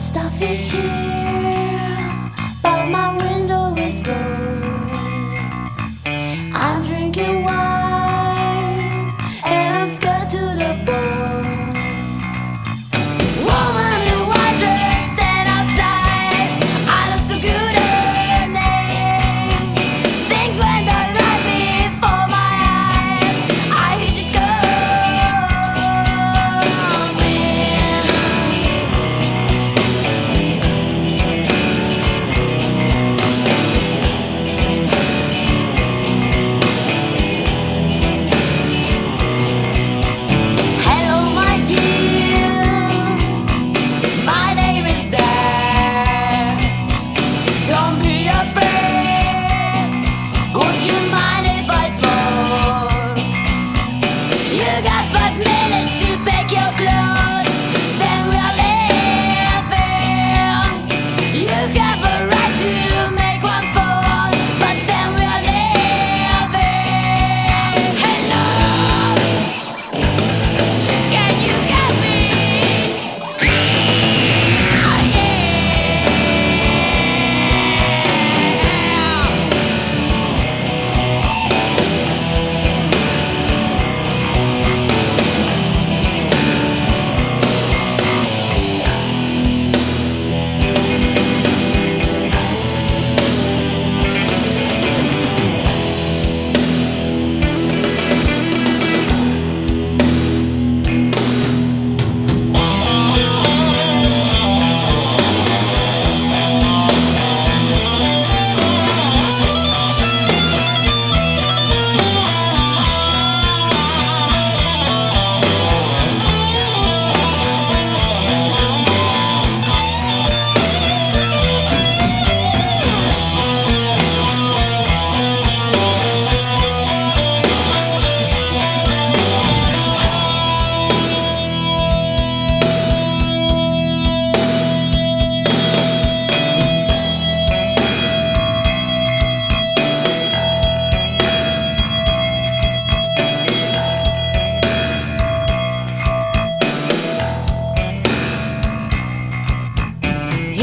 It's stuffy here,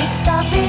stuff